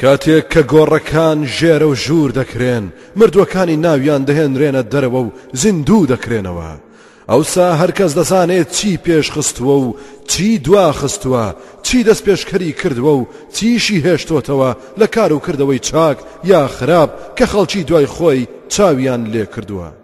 کاتێک کە گۆڕەکان ژێرە و ژوور دەکرێن، مردووەکانی ناویان دەهێنرێنە دەرەوە و زیندوو دەکرێنەوە. ئەوسا هەر کەس دەزانێت چی پێش خستووە و چی دوا خستووە، چی دەستپێشکەری کردووە و چیشی هێشتۆتەوە لە کار و کردەوەی چاک یا خراپ کە خەڵکی دوای خۆی چاویان لێ کردووە.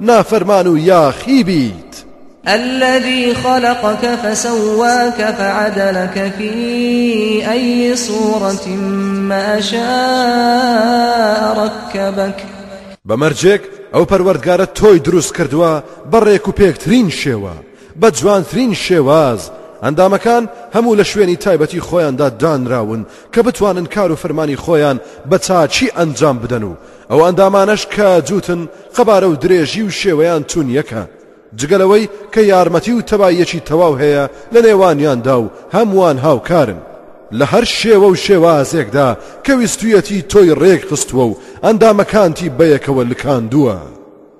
نافەرمان و یاخی بیت. الذی خلقک فسواک فعدلک فی ای صورة ما شاء رکبک. بە مەرجێک ئەو پەروەردگارەت تۆی دروست کردووە بە ڕێک و پێکترین شێوە، بە جوانترین شێواز، ئەندامەکان هەموو لە شوێنی تایبەتی خۆیاندا دانراون کە بتوانن کار و فرمانی خۆیان بە چاکی ئەنجام بدەن و ئەو ئەندامانەش کە جووتن قەبارە و درێژی و شێوەیان چون یەکە، جگە لەوەی کە یارمەتی و تەباییەکی تەواو هەیە لە نێوانیاندا و هەمووان هاوکارن لە هەر شێوە و شێوازێکدا کە ویستوویەتی تۆی ڕێکخستووە و ئەندامەکانتی بەیەکەوە لکاندووە.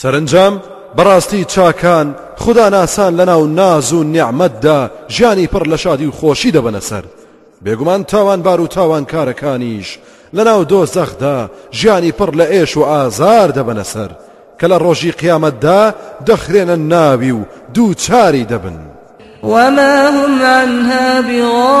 سەرەنجام بەڕاستی چاکان خوداناسان لەناو ناز و نیعمەتدا ژیانی پڕ لە شادی و خۆشی دەبەنە سەر بێگومان تاوانبار و تاوانکارەکانیش لەناو دۆزەخدا ژیانی پڕ لە ئێش و ئازار دەبەنە سەر کە لە ڕۆژی قیامەتدا دەخرێنە ناوی و دووچاری دەبن وما هم عنها بغائبين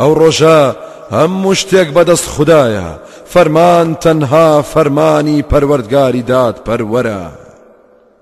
ئەو ڕۆژە هەموو شتێک بەدەست خودایە، فەرمان تەنها فەرمانی پەروەردگاری دادپەروەرە.